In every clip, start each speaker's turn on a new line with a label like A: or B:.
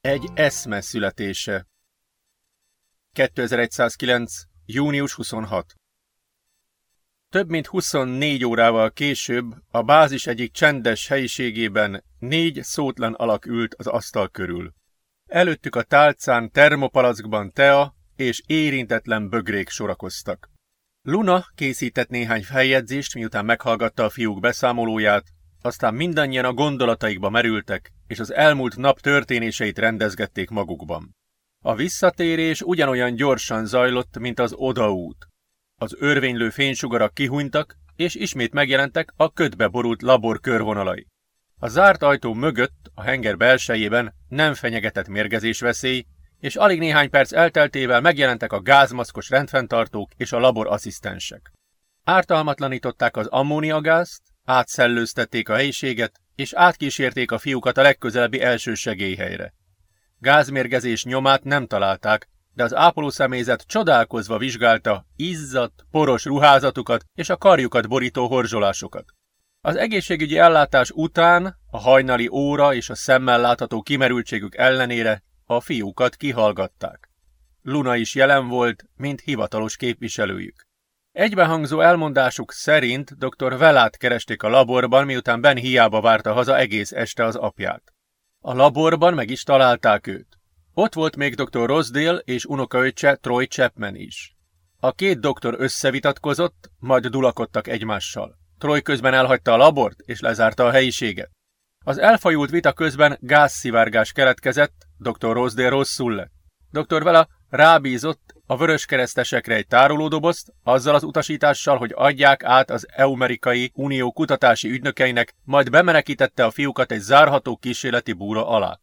A: Egy eszme születése 2109. június 26 Több mint 24 órával később a bázis egyik csendes helyiségében négy szótlan alak ült az asztal körül. Előttük a tálcán termopalackban tea és érintetlen bögrék sorakoztak. Luna készített néhány feljegyzést, miután meghallgatta a fiúk beszámolóját, aztán mindannyian a gondolataikba merültek, és az elmúlt nap történéseit rendezgették magukban. A visszatérés ugyanolyan gyorsan zajlott, mint az odaút. Az örvénylő fénysugarak kihunytak, és ismét megjelentek a ködbe borult labor körvonalai. A zárt ajtó mögött, a henger belsejében nem fenyegetett mérgezés veszély, és alig néhány perc elteltével megjelentek a gázmaszkos rendfenntartók és a labor asszisztensek. Ártalmatlanították az ammóniagázt, átszellőztették a helyiséget, és átkísérték a fiúkat a legközelebbi első segélyhelyre. Gázmérgezés nyomát nem találták, de az ápolószemélyzet csodálkozva vizsgálta izzadt, poros ruházatukat és a karjukat borító horzsolásokat. Az egészségügyi ellátás után, a hajnali óra és a szemmel látható kimerültségük ellenére a fiúkat kihallgatták. Luna is jelen volt, mint hivatalos képviselőjük. Egybehangzó elmondásuk szerint dr. Velát keresték a laborban, miután Ben hiába várta haza egész este az apját. A laborban meg is találták őt. Ott volt még dr. Rosdale és unokaöccse Troy Chapman is. A két doktor összevitatkozott, majd dulakodtak egymással. Troy közben elhagyta a labort és lezárta a helyiséget. Az elfajult vita közben gázszivárgás keletkezett, dr. Rosdale rosszul lett. Dr. Vela rábízott a vöröskeresztesekre egy tárolódobozt, azzal az utasítással, hogy adják át az Eumerikai Unió kutatási ügynökeinek, majd bemenekítette a fiúkat egy zárható kísérleti búra alá.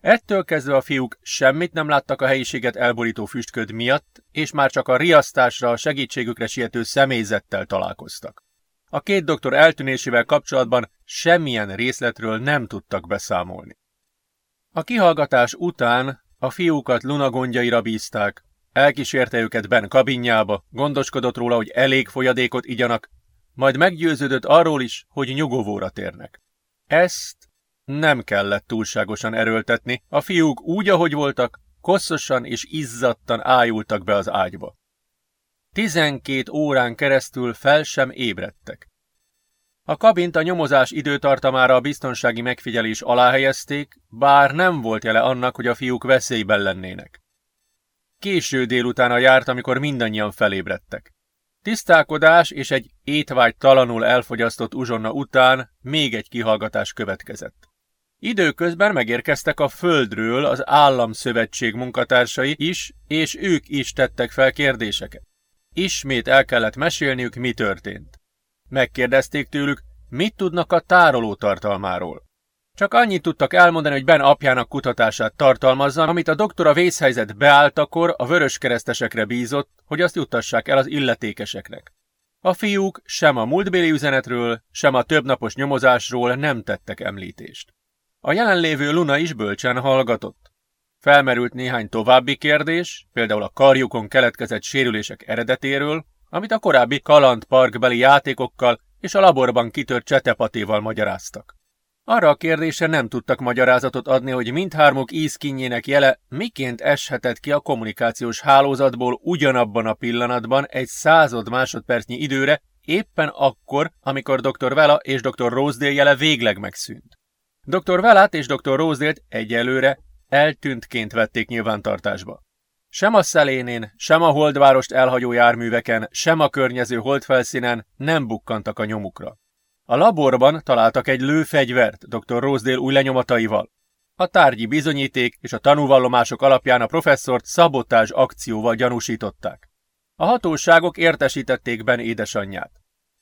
A: Ettől kezdve a fiúk semmit nem láttak a helyiséget elborító füstköd miatt, és már csak a riasztásra, a segítségükre siető személyzettel találkoztak. A két doktor eltűnésével kapcsolatban semmilyen részletről nem tudtak beszámolni. A kihallgatás után a fiúkat Luna gondjaira bízták, elkísérte őket Ben kabinjába, gondoskodott róla, hogy elég folyadékot igyanak, majd meggyőződött arról is, hogy nyugovóra térnek. Ezt nem kellett túlságosan erőltetni, a fiúk úgy, ahogy voltak, kosszosan és izzadtan ájultak be az ágyba. Tizenkét órán keresztül fel sem ébredtek. A kabint a nyomozás időtartamára a biztonsági megfigyelés alá helyezték, bár nem volt jele annak, hogy a fiúk veszélyben lennének. Késő délutána járt, amikor mindannyian felébredtek. Tisztálkodás és egy étvágy talanul elfogyasztott uzsonna után még egy kihallgatás következett. Időközben megérkeztek a földről az államszövetség munkatársai is, és ők is tettek fel kérdéseket. Ismét el kellett mesélniük, mi történt. Megkérdezték tőlük, mit tudnak a tároló tartalmáról. Csak annyit tudtak elmondani, hogy Ben apjának kutatását tartalmazza, amit a doktor a vészhelyzet beálltakor a vöröskeresztesekre bízott, hogy azt juttassák el az illetékeseknek. A fiúk sem a múltbéli üzenetről, sem a többnapos nyomozásról nem tettek említést. A jelenlévő Luna is bölcsen hallgatott. Felmerült néhány további kérdés, például a karjukon keletkezett sérülések eredetéről, amit a korábbi kalandparkbeli játékokkal és a laborban kitört csetepatéval magyaráztak. Arra a kérdésre nem tudtak magyarázatot adni, hogy mindhármuk ízkinjének jele miként eshetett ki a kommunikációs hálózatból ugyanabban a pillanatban egy század másodpercnyi időre, éppen akkor, amikor dr. Vela és dr. Rosedale jele végleg megszűnt. Dr. Velát és dr. Rosedale egyelőre eltűntként vették nyilvántartásba. Sem a szelénén, sem a holdvárost elhagyó járműveken, sem a környező holdfelszínen nem bukkantak a nyomukra. A laborban találtak egy lőfegyvert dr. Rosedale új lenyomataival. A tárgyi bizonyíték és a tanúvallomások alapján a professzort szabotás akcióval gyanúsították. A hatóságok értesítették Ben édesanyját.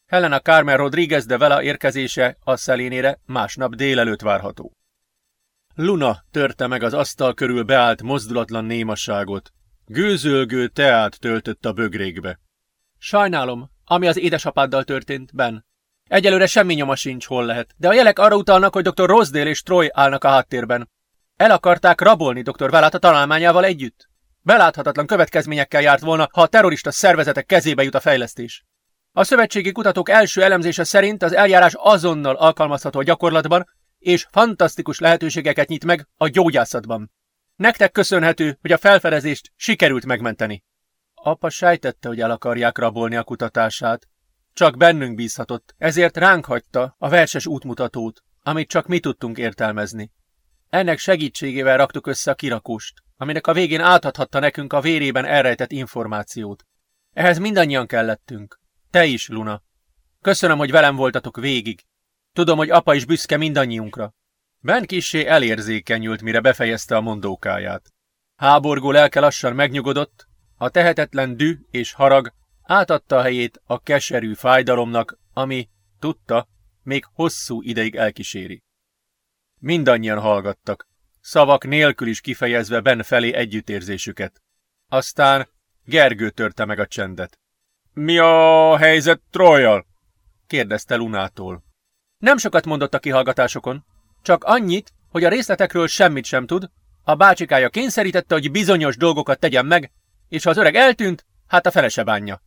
A: Helena Carmen Rodriguez de Vela érkezése a szelénére másnap délelőtt várható. Luna törte meg az asztal körül beállt mozdulatlan némasságot. Gőzölgő teát töltött a bögrékbe. Sajnálom, ami az édesapáddal történt, Ben. Egyelőre semmi nyoma sincs, hol lehet, de a jelek arra utalnak, hogy dr. Rosdale és Troy állnak a háttérben. El akarták rabolni dr. Velát a találmányával együtt. Beláthatatlan következményekkel járt volna, ha a terrorista szervezetek kezébe jut a fejlesztés. A szövetségi kutatók első elemzése szerint az eljárás azonnal alkalmazható a gyakorlatban, és fantasztikus lehetőségeket nyit meg a gyógyászatban. Nektek köszönhető, hogy a felfedezést sikerült megmenteni. Apa sejtette, hogy el akarják rabolni a kutatását. Csak bennünk bízhatott, ezért ránk hagyta a verses útmutatót, amit csak mi tudtunk értelmezni. Ennek segítségével raktuk össze a kirakóst, aminek a végén átadhatta nekünk a vérében elrejtett információt. Ehhez mindannyian kellettünk. Te is, Luna. Köszönöm, hogy velem voltatok végig. Tudom, hogy apa is büszke mindannyiunkra. Ben kissé elérzékenyült, mire befejezte a mondókáját. Háborgó lelke lassan megnyugodott, a tehetetlen dű és harag átadta a helyét a keserű fájdalomnak, ami, tudta, még hosszú ideig elkíséri. Mindannyian hallgattak, szavak nélkül is kifejezve Ben felé együttérzésüket. Aztán Gergő törte meg a csendet. Mi a helyzet Trojjal? kérdezte Lunától. Nem sokat mondott a kihallgatásokon, csak annyit, hogy a részletekről semmit sem tud, a bácsikája kényszerítette, hogy bizonyos dolgokat tegyen meg, és ha az öreg eltűnt, hát a fele se bánja.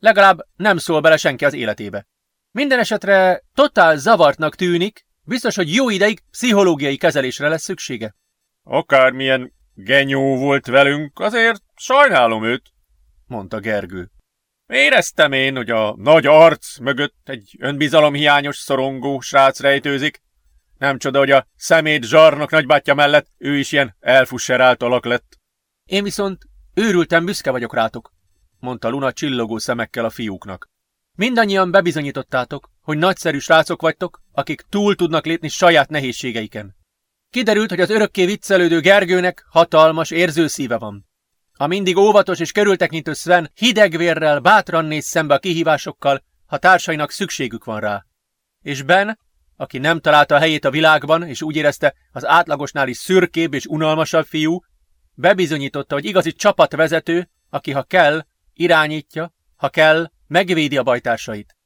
A: Legalább nem szól bele senki az életébe. Minden esetre totál zavartnak tűnik, biztos, hogy jó ideig pszichológiai kezelésre lesz szüksége.
B: Akármilyen genyó volt velünk, azért sajnálom őt, mondta Gergő. Éreztem én, hogy a nagy arc mögött egy önbizalomhiányos szorongó srác rejtőzik. Nem csoda, hogy a szemét zsarnok nagybátyja mellett ő is ilyen elfusserált alak lett.
A: Én viszont őrültem büszke vagyok rátok, mondta Luna csillogó szemekkel a fiúknak. Mindannyian bebizonyítottátok, hogy nagyszerű srácok vagytok, akik túl tudnak lépni saját nehézségeiken. Kiderült, hogy az örökké viccelődő Gergőnek hatalmas érzőszíve van. A mindig óvatos és körültekintő Sven hidegvérrel bátran néz szembe a kihívásokkal, ha társainak szükségük van rá. És Ben, aki nem találta a helyét a világban, és úgy érezte, az átlagosnál is szürkébb és unalmasabb fiú, bebizonyította, hogy igazi csapatvezető, aki ha kell, irányítja, ha kell, megvédi a bajtársait.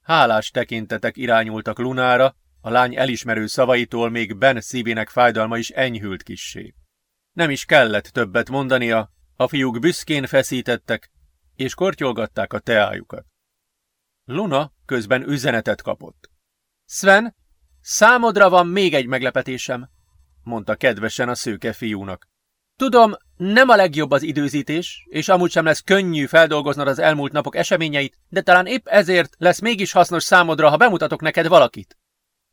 A: Hálás tekintetek irányultak Lunára, a lány elismerő szavaitól még Ben szívének fájdalma is enyhült kissé. Nem is kellett többet mondania, a fiúk büszkén feszítettek, és kortyolgatták a teájukat. Luna közben üzenetet kapott. Sven, számodra van még egy meglepetésem, mondta kedvesen a szőke fiúnak. Tudom, nem a legjobb az időzítés, és amúgy sem lesz könnyű feldolgoznod az elmúlt napok eseményeit, de talán épp ezért lesz mégis hasznos számodra, ha bemutatok neked valakit.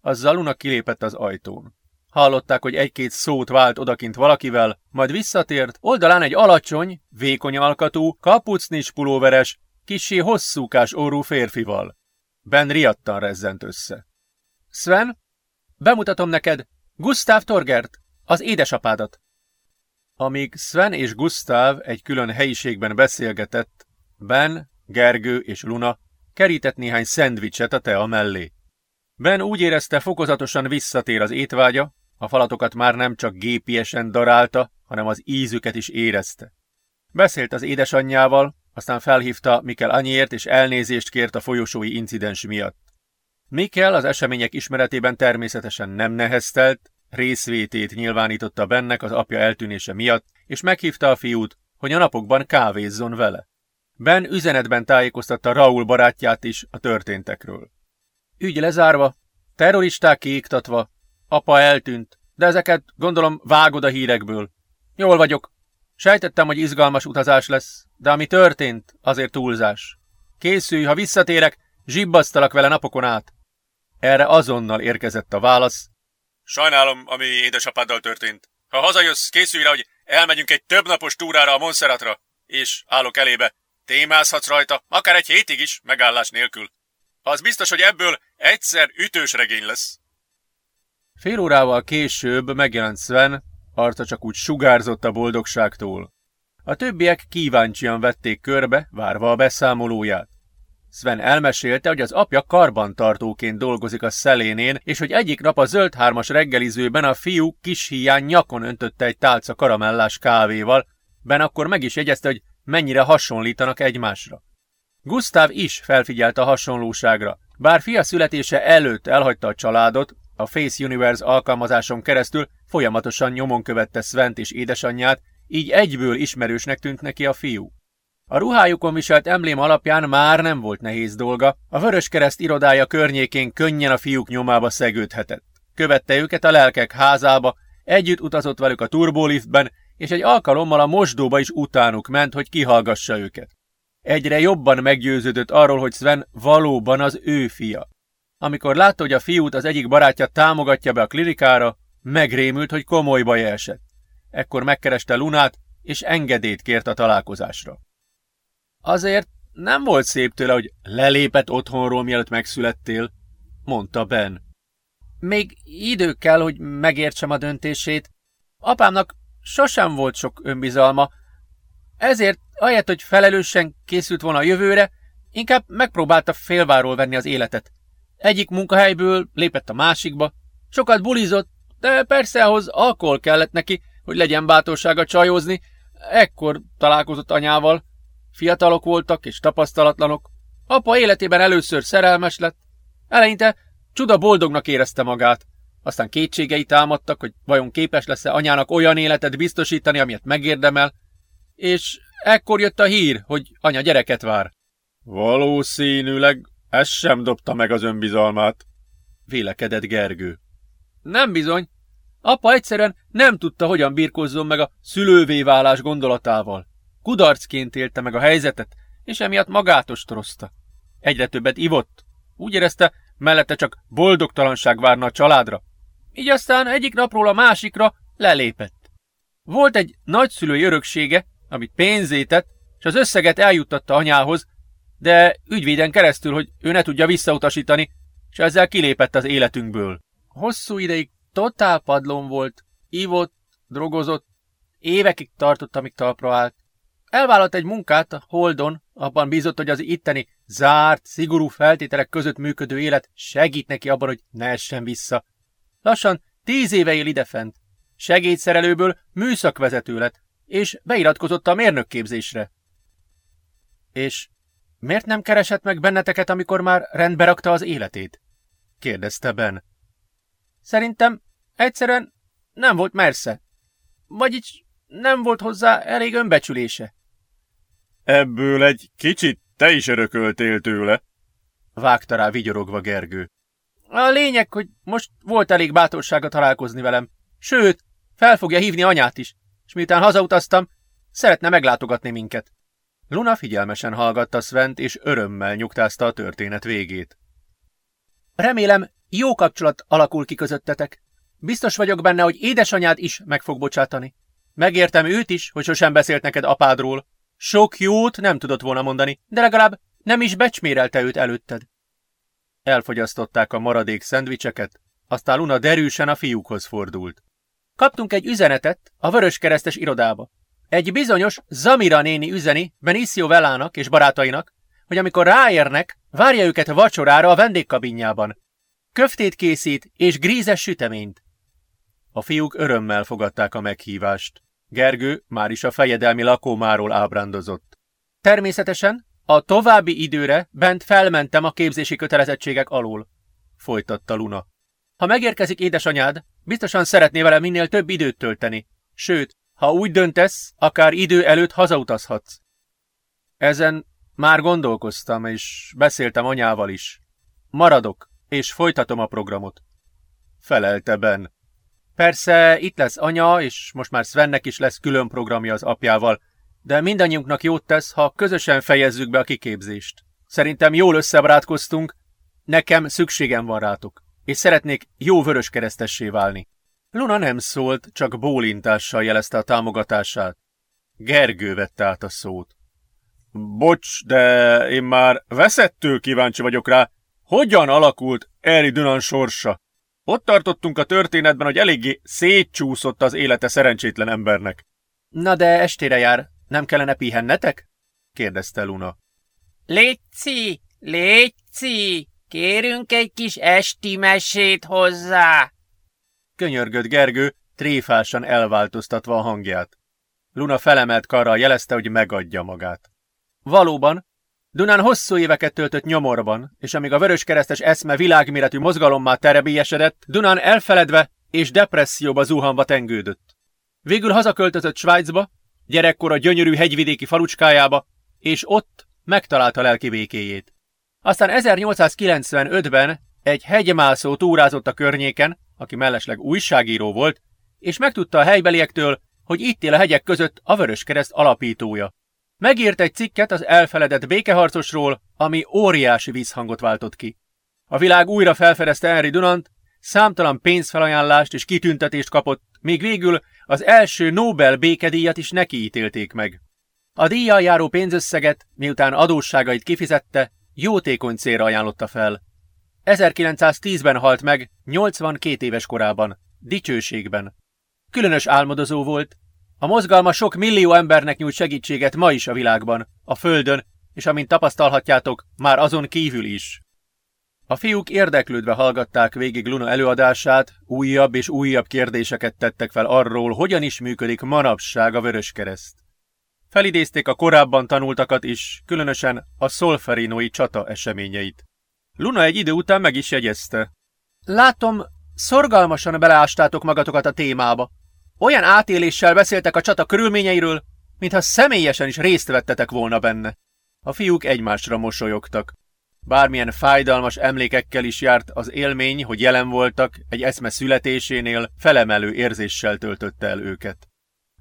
A: Azzal Luna kilépett az ajtón. Hallották, hogy egy-két szót vált odakint valakivel, majd visszatért, oldalán egy alacsony, vékony alkatú, kapucnis pulóveres, kisé hosszúkás orrú férfival. Ben riadtan rezzent össze. Sven, bemutatom neked Gustav Torgert, az édesapádat. Amíg Sven és Gustav egy külön helyiségben beszélgetett, Ben, Gergő és Luna kerített néhány szendvicset a tea mellé. Ben úgy érezte, fokozatosan visszatér az étvágya, a falatokat már nem csak gépiesen darálta, hanem az ízüket is érezte. Beszélt az édesanyjával, aztán felhívta Mikel anyért és elnézést kért a folyosói incidens miatt. Mikel az események ismeretében természetesen nem neheztelt, részvétét nyilvánította bennek az apja eltűnése miatt, és meghívta a fiút, hogy a napokban kávézzon vele. Ben üzenetben tájékoztatta Raúl barátját is a történtekről. Ügy lezárva, terroristák kiiktatva, apa eltűnt, de ezeket gondolom vágod a hírekből. Jól vagyok. Sejtettem, hogy izgalmas utazás lesz, de ami történt, azért túlzás. Készülj, ha visszatérek, zsibbasztalak vele napokon át. Erre azonnal érkezett a válasz.
B: Sajnálom, ami édesapáddal történt. Ha hazajössz, készülj rá, hogy elmegyünk egy többnapos túrára a Monserratra, és állok elébe. Témázhatsz rajta, akár egy hétig is, megállás nélkül. Az biztos, hogy ebből egyszer ütős regény lesz.
A: Fél órával később megjelent Sven, arca csak úgy sugárzott a boldogságtól. A többiek kíváncsian vették körbe, várva a beszámolóját. Sven elmesélte, hogy az apja karbantartóként dolgozik a szelénén, és hogy egyik nap a zöld hármas reggelizőben a fiú kis hiány nyakon öntötte egy tálca karamellás kávéval, Ben akkor meg is jegyezte, hogy mennyire hasonlítanak egymásra. Gustav is felfigyelt a hasonlóságra. Bár fia születése előtt elhagyta a családot, a Face Universe alkalmazáson keresztül folyamatosan nyomon követte Svent és édesanyját, így egyből ismerősnek tűnt neki a fiú. A ruhájukon viselt emblém alapján már nem volt nehéz dolga, a Vöröskereszt irodája környékén könnyen a fiúk nyomába szegődhetett. Követte őket a lelkek házába, Együtt utazott velük a turboliftben, és egy alkalommal a mosdóba is utánuk ment, hogy kihallgassa őket. Egyre jobban meggyőződött arról, hogy Sven valóban az ő fia. Amikor látta, hogy a fiút az egyik barátja támogatja be a klinikára, megrémült, hogy komoly baj esett. Ekkor megkereste Lunát, és engedélyt kért a találkozásra. Azért nem volt szép tőle, hogy lelépett otthonról, mielőtt megszülettél, mondta Ben. Még idő kell, hogy megértsem a döntését. Apámnak sosem volt sok önbizalma, ezért, ahelyett, hogy felelősen készült volna a jövőre, inkább megpróbálta félváról venni az életet. Egyik munkahelyből lépett a másikba, sokat bulizott, de persze ahhoz alkohol kellett neki, hogy legyen bátorsága csajozni, ekkor találkozott anyával. Fiatalok voltak és tapasztalatlanok. Apa életében először szerelmes lett. Eleinte csuda boldognak érezte magát. Aztán kétségei támadtak, hogy vajon képes lesz-e anyának olyan életet biztosítani, amilyet megérdemel, és ekkor jött a hír, hogy anya gyereket vár.
B: Valószínűleg ez sem dobta meg az önbizalmát,
A: vélekedett Gergő. Nem bizony. Apa egyszerűen nem tudta, hogyan birkozzon meg a szülővé válás gondolatával. Kudarcként élte meg a helyzetet, és emiatt magát ostrozta. Egyre többet ivott. Úgy érezte, mellette csak boldogtalanság várna a családra. Így aztán egyik napról a másikra lelépett. Volt egy nagyszülői öröksége, amit pénzétett, és az összeget eljuttatta anyához, de ügyvéden keresztül, hogy ő ne tudja visszautasítani, és ezzel kilépett az életünkből. Hosszú ideig totál padlón volt, ívott, drogozott, évekig tartott, amíg talpra állt. Elvállalt egy munkát a Holdon, abban bízott, hogy az itteni zárt, szigorú feltételek között működő élet segít neki abban, hogy ne essen vissza. Lassan tíz éve él idefent. Segédszerelőből műszakvezető lett, és beiratkozott a mérnökképzésre. És miért nem keresett meg benneteket, amikor már rendbe rakta az életét? kérdezte Ben. Szerintem egyszerűen nem volt mersze. Vagyis nem volt hozzá elég önbecsülése.
B: Ebből egy kicsit te is örököltél tőle,
A: vágta rá vigyorogva Gergő. A lényeg, hogy most volt elég bátorsága találkozni velem. Sőt, fel fogja hívni anyát is és miután hazautaztam, szeretne meglátogatni minket. Luna figyelmesen hallgatta Svent, és örömmel nyugtázta a történet végét. Remélem, jó kapcsolat alakul ki közöttetek. Biztos vagyok benne, hogy édesanyád is meg fog bocsátani. Megértem őt is, hogy sosem beszélt neked apádról. Sok jót nem tudott volna mondani, de legalább nem is becsmérelte őt előtted. Elfogyasztották a maradék szendvicseket, aztán Luna derűsen a fiúkhoz fordult. Kaptunk egy üzenetet a Vöröskeresztes irodába. Egy bizonyos Zamira néni üzeni Benicio Velának és barátainak, hogy amikor ráérnek, várja őket vacsorára a vendégkabinjában. Köftét készít és grízes süteményt. A fiúk örömmel fogadták a meghívást. Gergő már is a fejedelmi lakómáról ábrándozott. Természetesen a további időre bent felmentem a képzési kötelezettségek alól, folytatta Luna. Ha megérkezik édesanyád, biztosan szeretné vele minél több időt tölteni. Sőt, ha úgy döntesz, akár idő előtt hazautazhatsz. Ezen már gondolkoztam, és beszéltem anyával is. Maradok, és folytatom a programot. Felelte Ben. Persze, itt lesz anya, és most már Svennek is lesz külön programja az apjával, de mindannyiunknak jót tesz, ha közösen fejezzük be a kiképzést. Szerintem jól összebarátkoztunk, nekem szükségem van rátok és szeretnék jó vöröskeresztessé válni. Luna nem szólt, csak bólintással jelezte a támogatását. Gergő vette át a szót. Bocs, de én már veszettől kíváncsi vagyok rá, hogyan alakult Eri Dunan sorsa. Ott tartottunk a történetben, hogy eléggé szétcsúszott az élete szerencsétlen embernek. Na de estére jár, nem kellene pihennetek? kérdezte Luna.
C: Léci, léci, Kérünk egy kis esti mesét hozzá!
A: Könyörgött Gergő, tréfásan elváltoztatva a hangját. Luna felemelt karral jelezte, hogy megadja magát. Valóban, Dunán hosszú éveket töltött nyomorban, és amíg a vöröskeresztes eszme világméretű mozgalommá terebélyesedett, Dunán elfeledve és depresszióba zuhanva tengődött. Végül hazaköltözött Svájcba, gyerekkora gyönyörű hegyvidéki falucskájába, és ott megtalálta lelki békéjét. Aztán 1895-ben egy hegymászó túrázott a környéken, aki mellesleg újságíró volt, és megtudta a helybeliektől, hogy itt él a hegyek között a Vöröskereszt alapítója. Megírt egy cikket az elfeledett békeharcosról, ami óriási vízhangot váltott ki. A világ újra felfedezte Henry Dunant, számtalan pénzfelajánlást és kitüntetést kapott, még végül az első Nobel békedíjat is neki ítélték meg. A díjjal járó pénzösszeget, miután adósságait kifizette, jótékony célra ajánlotta fel. 1910-ben halt meg, 82 éves korában, dicsőségben. Különös álmodozó volt, a mozgalma sok millió embernek nyújt segítséget ma is a világban, a Földön, és amint tapasztalhatjátok, már azon kívül is. A fiúk érdeklődve hallgatták végig Luna előadását, újabb és újabb kérdéseket tettek fel arról, hogyan is működik manapság a Vöröskereszt. Felidézték a korábban tanultakat is, különösen a szolferinói csata eseményeit. Luna egy idő után meg is jegyezte. Látom, szorgalmasan beleástátok magatokat a témába. Olyan átéléssel beszéltek a csata körülményeiről, mintha személyesen is részt vettetek volna benne. A fiúk egymásra mosolyogtak. Bármilyen fájdalmas emlékekkel is járt az élmény, hogy jelen voltak, egy eszme születésénél felemelő érzéssel töltötte el őket.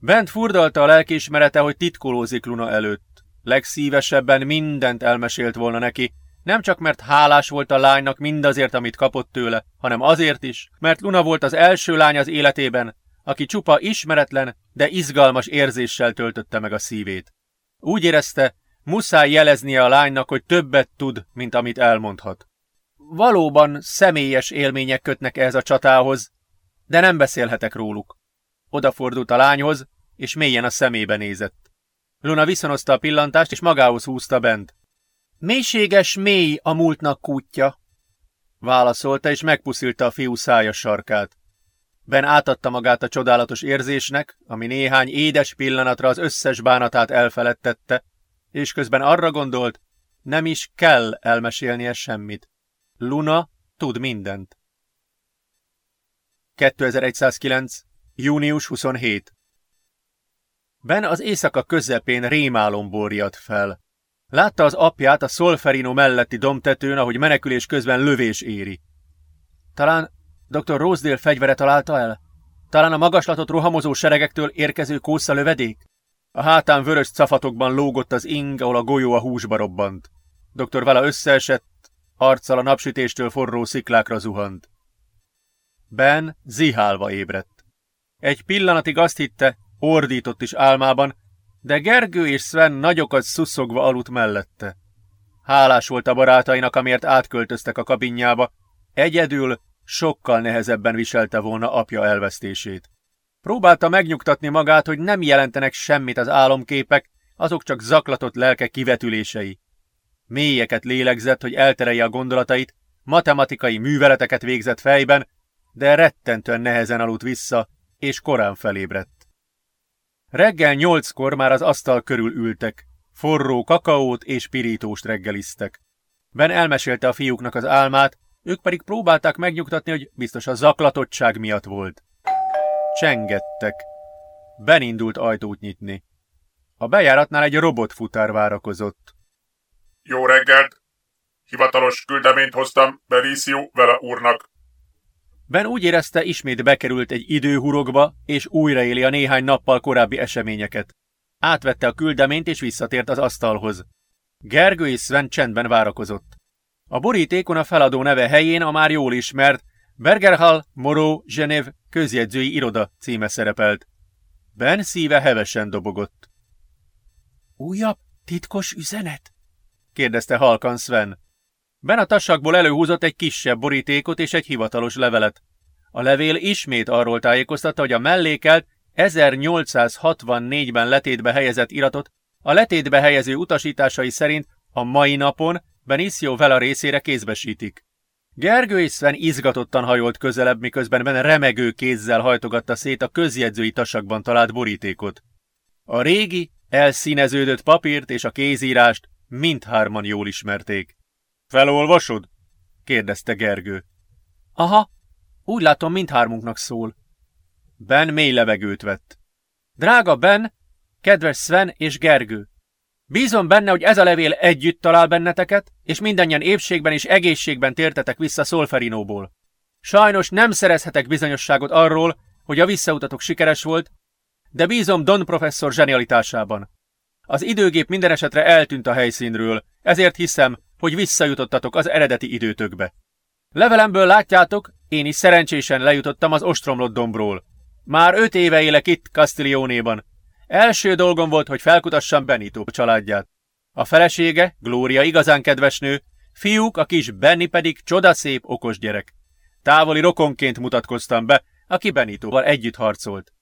A: Bent furdalta a lelkiismerete, hogy titkolózik Luna előtt. Legszívesebben mindent elmesélt volna neki, nem csak mert hálás volt a lánynak mindazért, amit kapott tőle, hanem azért is, mert Luna volt az első lány az életében, aki csupa ismeretlen, de izgalmas érzéssel töltötte meg a szívét. Úgy érezte, muszáj jeleznie a lánynak, hogy többet tud, mint amit elmondhat. Valóban személyes élmények kötnek ehhez a csatához, de nem beszélhetek róluk. Odafordult a lányhoz, és mélyen a szemébe nézett. Luna viszonozta a pillantást, és magához húzta bent. Mélységes mély a múltnak kútja, válaszolta, és megpuszilta a fiú szája sarkát. Ben átadta magát a csodálatos érzésnek, ami néhány édes pillanatra az összes bánatát elfeledtette, és közben arra gondolt, nem is kell elmesélnie semmit. Luna tud mindent. 2109. június 27. Ben az éjszaka közepén rémálomból riadt fel. Látta az apját a Solferino melletti domtetőn, ahogy menekülés közben lövés éri. Talán dr. Rosedale fegyvere találta el? Talán a magaslatot rohamozó seregektől érkező kósza lövedék? A hátán vörös cafatokban lógott az ing, ahol a golyó a húsba robbant. Dr. Vela összeesett, arccal a napsütéstől forró sziklákra zuhant. Ben zihálva ébredt. Egy pillanatig azt hitte, ordított is álmában, de Gergő és Sven nagyokat szuszogva aludt mellette. Hálás volt a barátainak, amiért átköltöztek a kabinjába, egyedül sokkal nehezebben viselte volna apja elvesztését. Próbálta megnyugtatni magát, hogy nem jelentenek semmit az álomképek, azok csak zaklatott lelke kivetülései. Mélyeket lélegzett, hogy elterelje a gondolatait, matematikai műveleteket végzett fejben, de rettentően nehezen aludt vissza, és korán felébredt. Reggel nyolckor már az asztal körül ültek, forró kakaót és pirítóst reggeliztek. Ben elmesélte a fiúknak az álmát, ők pedig próbálták megnyugtatni, hogy biztos a zaklatottság miatt volt. Csengettek. Ben indult ajtót nyitni. A bejáratnál egy robotfutár várakozott.
D: Jó reggelt! Hivatalos küldeményt hoztam Benicio vele úrnak.
A: Ben úgy érezte, ismét bekerült egy időhurokba, és újraéli a néhány nappal korábbi eseményeket. Átvette a küldeményt, és visszatért az asztalhoz. Gergő és Sven csendben várakozott. A borítékon a feladó neve helyén a már jól ismert Bergerhall, Moró, Zsenev közjegyzői iroda címe szerepelt. Ben szíve hevesen dobogott. Újabb titkos üzenet? kérdezte halkan Sven. Ben a tasakból előhúzott egy kisebb borítékot és egy hivatalos levelet. A levél ismét arról tájékoztatta, hogy a mellékelt 1864-ben letétbe helyezett iratot a letétbe helyező utasításai szerint a mai napon Benicio Vela részére kézbesítik. Gergő és Sven izgatottan hajolt közelebb, miközben Ben remegő kézzel hajtogatta szét a közjegyzői tasakban talált borítékot. A régi, elszíneződött papírt és a kézírást mindhárman jól ismerték. Felolvasod? kérdezte Gergő. Aha, úgy látom mindhármunknak szól. Ben mély levegőt vett. Drága Ben, kedves Sven és Gergő, bízom benne, hogy ez a levél együtt talál benneteket, és mindannyian épségben és egészségben tértetek vissza Szolferinóból. Sajnos nem szerezhetek bizonyosságot arról, hogy a visszautatok sikeres volt, de bízom Don professzor zsenialitásában. Az időgép minden esetre eltűnt a helyszínről, ezért hiszem, hogy visszajutottatok az eredeti időtökbe. Levelemből látjátok, én is szerencsésen lejutottam az ostromlott dombról. Már öt éve élek itt, Castiglionéban. Első dolgom volt, hogy felkutassam Benito családját. A felesége, Glória igazán kedves nő, fiúk, a kis Benny pedig csodaszép, okos gyerek. Távoli rokonként mutatkoztam be, aki Benitoval együtt harcolt.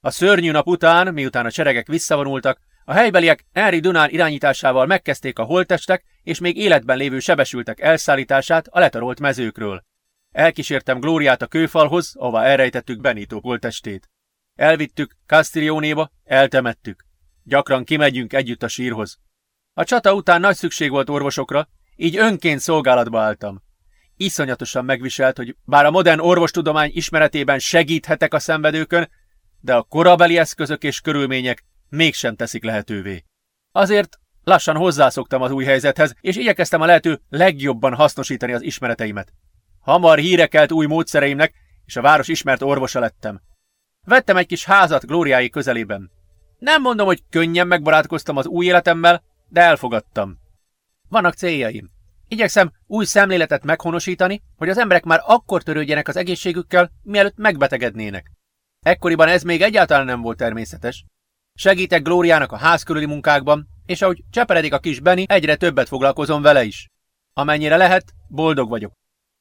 A: A szörnyű nap után, miután a cseregek visszavonultak, a helybeliek Henry Dunán irányításával megkezdték a holttestek és még életben lévő sebesültek elszállítását a letarolt mezőkről. Elkísértem Glóriát a kőfalhoz, ahova elrejtettük Benito holttestét. Elvittük Castiglionéba, eltemettük. Gyakran kimegyünk együtt a sírhoz. A csata után nagy szükség volt orvosokra, így önként szolgálatba álltam. Iszonyatosan megviselt, hogy bár a modern orvostudomány ismeretében segíthetek a szenvedőkön, de a korabeli eszközök és körülmények mégsem teszik lehetővé. Azért lassan hozzászoktam az új helyzethez, és igyekeztem a lehető legjobban hasznosítani az ismereteimet. Hamar hírekelt új módszereimnek, és a város ismert orvosa lettem. Vettem egy kis házat Glóriái közelében. Nem mondom, hogy könnyen megbarátkoztam az új életemmel, de elfogadtam. Vannak céljaim. Igyekszem új szemléletet meghonosítani, hogy az emberek már akkor törődjenek az egészségükkel, mielőtt megbetegednének. Ekkoriban ez még egyáltalán nem volt természetes. Segítek Glóriának a ház körüli munkákban, és ahogy cseperedik a kis Benny, egyre többet foglalkozom vele is. Amennyire lehet, boldog vagyok.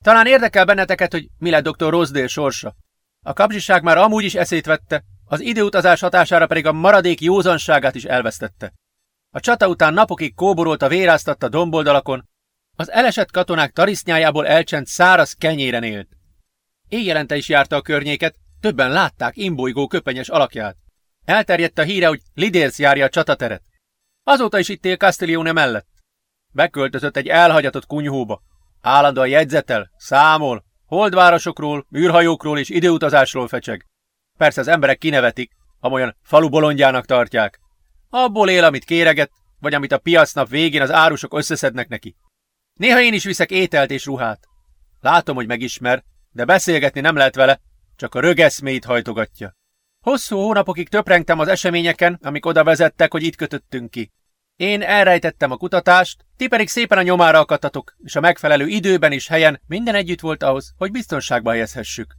A: Talán érdekel benneteket, hogy mi lett dr. Rosdale sorsa. A kapzsiság már amúgy is eszét vette, az időutazás hatására pedig a maradék józanságát is elvesztette. A csata után napokig kóborolt a véráztatta domboldalakon, az elesett katonák tarisznyájából elcsent száraz kenyéren élt. Éjjelente is járta a környéket, többen látták imbolygó köpenyes alakját. Elterjedt a híre, hogy Lidérc járja a csatateret. Azóta is itt él Castiglione mellett. Beköltözött egy elhagyatott kunyhóba. Állandóan jegyzetel, számol, holdvárosokról, űrhajókról és időutazásról fecseg. Persze az emberek kinevetik, amolyan falu bolondjának tartják. Abból él, amit kéreget, vagy amit a piacnap végén az árusok összeszednek neki. Néha én is viszek ételt és ruhát. Látom, hogy megismer, de beszélgetni nem lehet vele, csak a rögeszmét hajtogatja. Hosszú hónapokig töprengtem az eseményeken, amik oda vezettek, hogy itt kötöttünk ki. Én elrejtettem a kutatást, ti pedig szépen a nyomára akadtatok, és a megfelelő időben és helyen minden együtt volt ahhoz, hogy biztonságba helyezhessük.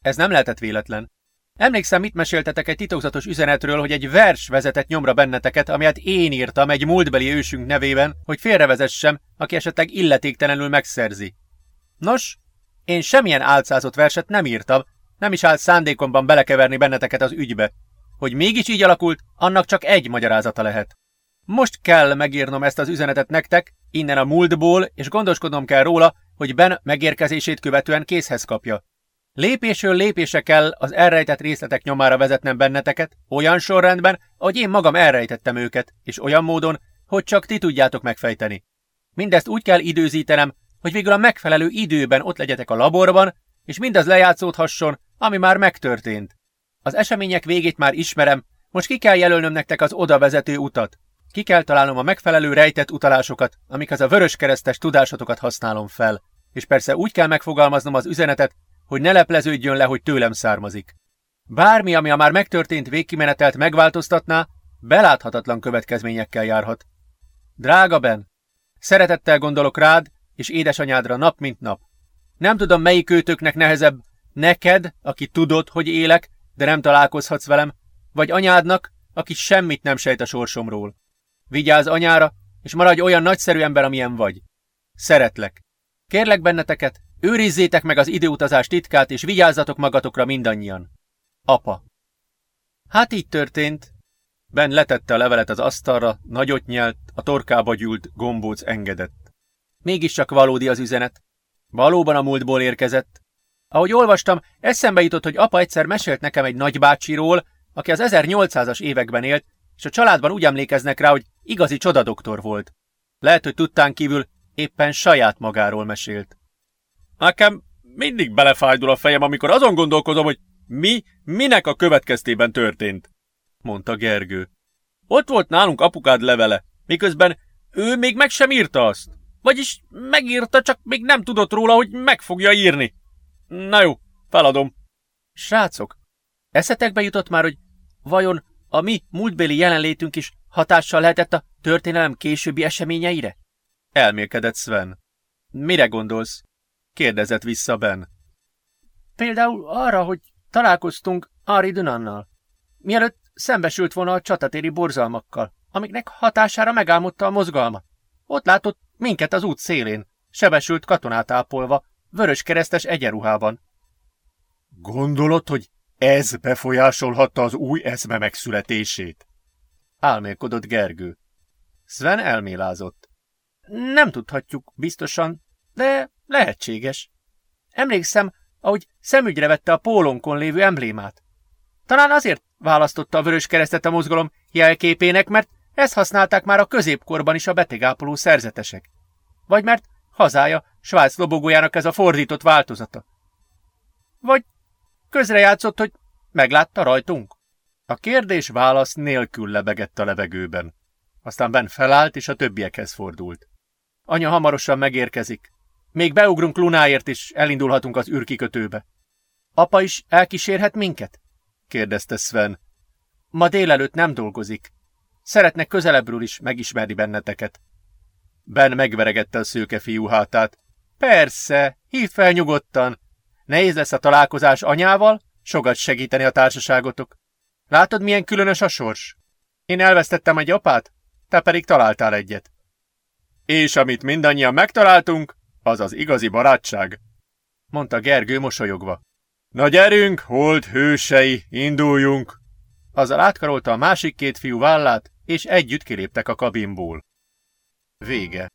A: Ez nem lehetett véletlen. Emlékszem, mit meséltetek egy titokzatos üzenetről, hogy egy vers vezetett nyomra benneteket, amelyet én írtam egy múltbeli ősünk nevében, hogy félrevezessem, aki esetleg illetéktelenül megszerzi. Nos, én semmilyen álcázott verset nem írtam, nem is állt szándékomban belekeverni benneteket az ügybe. Hogy mégis így alakult, annak csak egy magyarázata lehet. Most kell megírnom ezt az üzenetet nektek, innen a múltból, és gondoskodnom kell róla, hogy Ben megérkezését követően készhez kapja. Lépésről lépése kell az elrejtett részletek nyomára vezetnem benneteket, olyan sorrendben, ahogy én magam elrejtettem őket, és olyan módon, hogy csak ti tudjátok megfejteni. Mindezt úgy kell időzítenem, hogy végül a megfelelő időben ott legyetek a laborban, és mindaz lejátszódhasson, ami már megtörtént. Az események végét már ismerem, most ki kell jelölnöm nektek az oda vezető utat. Ki kell találnom a megfelelő rejtett utalásokat, amikhez a vörös keresztes tudásatokat használom fel. És persze úgy kell megfogalmaznom az üzenetet, hogy ne lepleződjön le, hogy tőlem származik. Bármi, ami a már megtörtént végkimenetelt megváltoztatná, beláthatatlan következményekkel járhat. Drága Ben, szeretettel gondolok rád és édesanyádra nap mint nap. Nem tudom, melyik őtöknek nehezebb, neked, aki tudod, hogy élek, de nem találkozhatsz velem, vagy anyádnak, aki semmit nem sejt a sorsomról. Vigyázz anyára, és maradj olyan nagyszerű ember, amilyen vagy. Szeretlek. Kérlek benneteket, őrizzétek meg az időutazás titkát, és vigyázzatok magatokra mindannyian. Apa. Hát így történt. Ben letette a levelet az asztalra, nagyot nyelt, a torkába gyűlt gombóc engedett. Mégiscsak valódi az üzenet. Valóban a múltból érkezett. Ahogy olvastam, eszembe jutott, hogy apa egyszer mesélt nekem egy nagybácsiról, aki az 1800-as években élt, és a családban úgy emlékeznek rá, hogy igazi csodadoktor volt. Lehet, hogy tudtán kívül éppen saját magáról mesélt.
B: Nekem mindig belefájdul a fejem, amikor azon gondolkozom, hogy mi, minek a következtében történt, mondta Gergő. Ott volt nálunk apukád levele, miközben ő még meg sem írta azt. Vagyis megírta, csak még nem tudott róla, hogy meg fogja írni. Na jó, feladom.
A: Srácok, Eszetekbe jutott már, hogy vajon a mi múltbéli jelenlétünk is hatással lehetett a történelem későbbi eseményeire? Elmélkedett Sven. Mire gondolsz? kérdezett vissza Ben. Például arra, hogy találkoztunk Ari Dunannal. Mielőtt szembesült volna a csatatéri borzalmakkal, amiknek hatására megálmodta a mozgalmat. Ott látott minket az út szélén, sebesült katonát ápolva, vörös keresztes egyenruhában. Gondolod, hogy ez befolyásolhatta az új eszme megszületését? Álmélkodott Gergő. Sven elmélázott. Nem tudhatjuk biztosan, de lehetséges. Emlékszem, ahogy szemügyre vette a pólónkon lévő emblémát. Talán azért választotta a vörös keresztet a mozgalom jelképének, mert ezt használták már a középkorban is a betegápoló szerzetesek. Vagy mert hazája Svájc lobogójának ez a fordított változata. Vagy közrejátszott, hogy meglátta rajtunk? A kérdés válasz nélkül lebegett a levegőben. Aztán Ben felállt, és a többiekhez fordult. Anya hamarosan megérkezik. Még beugrunk Lunáért, és elindulhatunk az űrkikötőbe. Apa is elkísérhet minket? kérdezte Sven. Ma délelőtt nem dolgozik. Szeretnek közelebbről is megismerni benneteket. Ben megveregette a szőke fiú hátát. Persze, hív fel nyugodtan. Nehéz lesz a találkozás anyával, sokat segíteni a társaságotok. Látod, milyen különös a sors? Én elvesztettem egy apát, te pedig találtál egyet. És amit mindannyian megtaláltunk, az az igazi barátság, mondta Gergő mosolyogva. Na gyerünk, hold hősei, induljunk! Azzal átkarolta a másik két fiú vállát, és együtt kiléptek a kabinból. Vége.